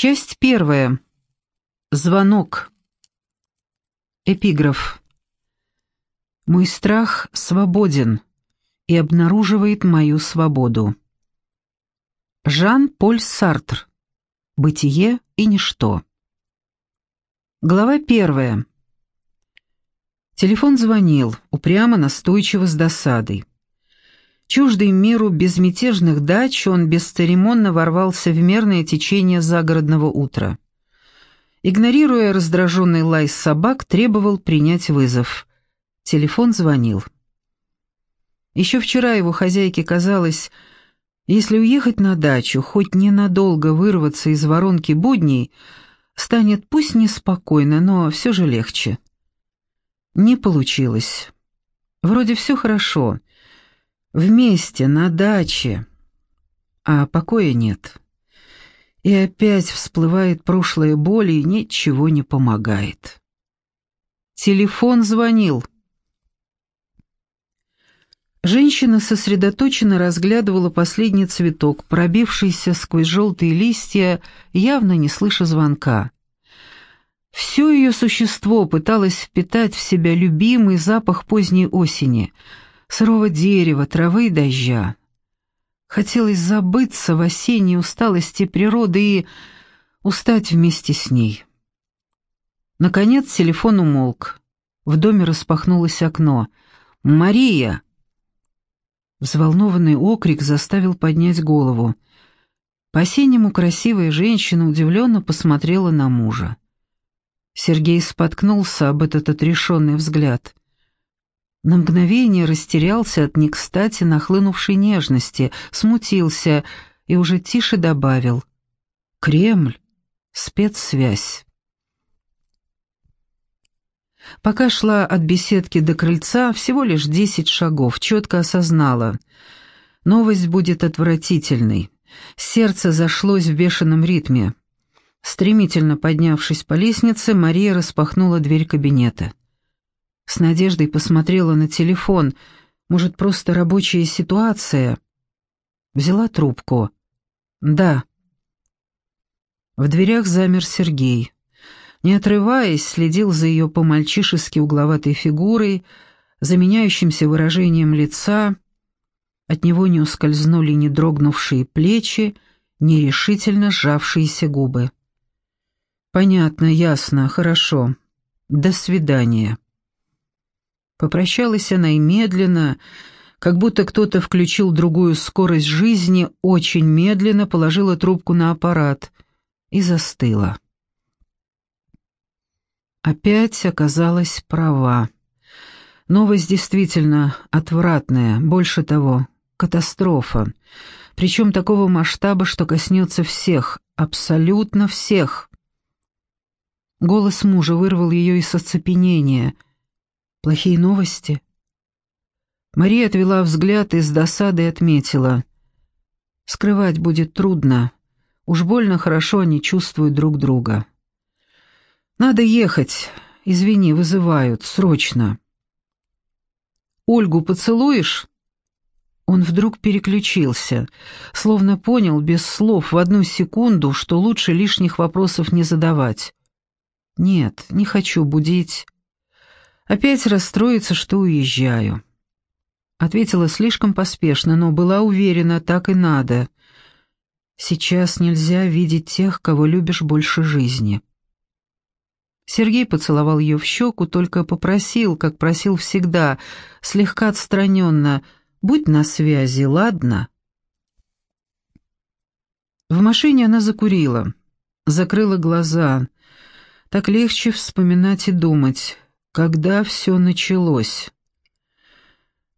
Часть первая. Звонок. Эпиграф. Мой страх свободен и обнаруживает мою свободу. Жан-Поль Сартр. Бытие и ничто. Глава первая. Телефон звонил, упрямо, настойчиво, с досадой. Чуждый миру безмятежных дач, он бесцеремонно ворвался в мерное течение загородного утра. Игнорируя раздраженный лай собак, требовал принять вызов. Телефон звонил. Еще вчера его хозяйке казалось, если уехать на дачу, хоть ненадолго вырваться из воронки будней, станет пусть неспокойно, но все же легче. Не получилось. Вроде все хорошо, Вместе, на даче. А покоя нет. И опять всплывает прошлая боль, и ничего не помогает. Телефон звонил. Женщина сосредоточенно разглядывала последний цветок, пробившийся сквозь желтые листья, явно не слыша звонка. Все ее существо пыталось впитать в себя любимый запах поздней осени — сырого дерева, травы и дождя. Хотелось забыться в осенней усталости природы и устать вместе с ней. Наконец телефон умолк. В доме распахнулось окно. «Мария!» Взволнованный окрик заставил поднять голову. По-осеннему красивая женщина удивленно посмотрела на мужа. Сергей споткнулся об этот отрешенный взгляд. На мгновение растерялся от некстати нахлынувшей нежности, смутился и уже тише добавил «Кремль, спецсвязь». Пока шла от беседки до крыльца, всего лишь десять шагов, четко осознала. Новость будет отвратительной. Сердце зашлось в бешеном ритме. Стремительно поднявшись по лестнице, Мария распахнула дверь кабинета. С надеждой посмотрела на телефон. Может, просто рабочая ситуация? Взяла трубку. «Да». В дверях замер Сергей. Не отрываясь, следил за ее по-мальчишески угловатой фигурой, за меняющимся выражением лица. От него не ускользнули ни дрогнувшие плечи, ни решительно сжавшиеся губы. «Понятно, ясно, хорошо. До свидания». Попрощалась она и медленно, как будто кто-то включил другую скорость жизни, очень медленно положила трубку на аппарат и застыла. Опять оказалась права. Новость действительно отвратная, больше того, катастрофа. Причем такого масштаба, что коснется всех, абсолютно всех. Голос мужа вырвал ее из оцепенения — Плохие новости?» Мария отвела взгляд и с досадой отметила. «Скрывать будет трудно. Уж больно хорошо они чувствуют друг друга. Надо ехать. Извини, вызывают. Срочно». «Ольгу поцелуешь?» Он вдруг переключился, словно понял без слов в одну секунду, что лучше лишних вопросов не задавать. «Нет, не хочу будить. Опять расстроиться, что уезжаю. Ответила слишком поспешно, но была уверена, так и надо. Сейчас нельзя видеть тех, кого любишь больше жизни. Сергей поцеловал ее в щеку, только попросил, как просил всегда, слегка отстраненно, «Будь на связи, ладно?» В машине она закурила, закрыла глаза. Так легче вспоминать и думать когда все началось.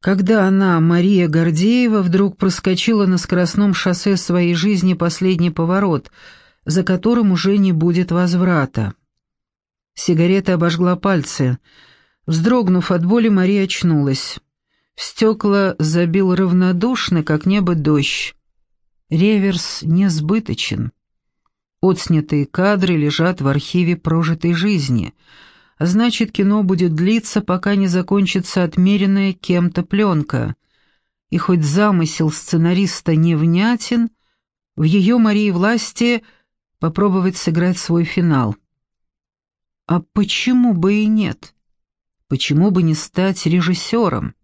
Когда она, Мария Гордеева, вдруг проскочила на скоростном шоссе своей жизни последний поворот, за которым уже не будет возврата. Сигарета обожгла пальцы. Вздрогнув от боли, Мария очнулась. В стекла забил равнодушно, как небо, дождь. Реверс несбыточен. Отснятые кадры лежат в архиве прожитой жизни — Значит, кино будет длиться, пока не закончится отмеренная кем-то пленка. И хоть замысел сценариста невнятен, в ее Марии власти попробовать сыграть свой финал. А почему бы и нет? Почему бы не стать режиссером?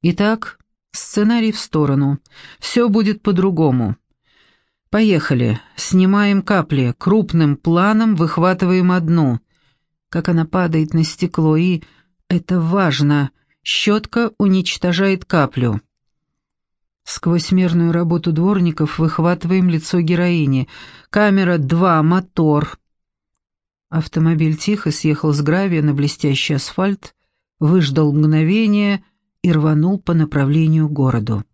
Итак, сценарий в сторону. Все будет по-другому. Поехали. Снимаем капли. Крупным планом выхватываем одну. Как она падает на стекло и... Это важно. Щетка уничтожает каплю. Сквозь мерную работу дворников выхватываем лицо героини. Камера 2, мотор. Автомобиль тихо съехал с гравия на блестящий асфальт, выждал мгновение и рванул по направлению к городу.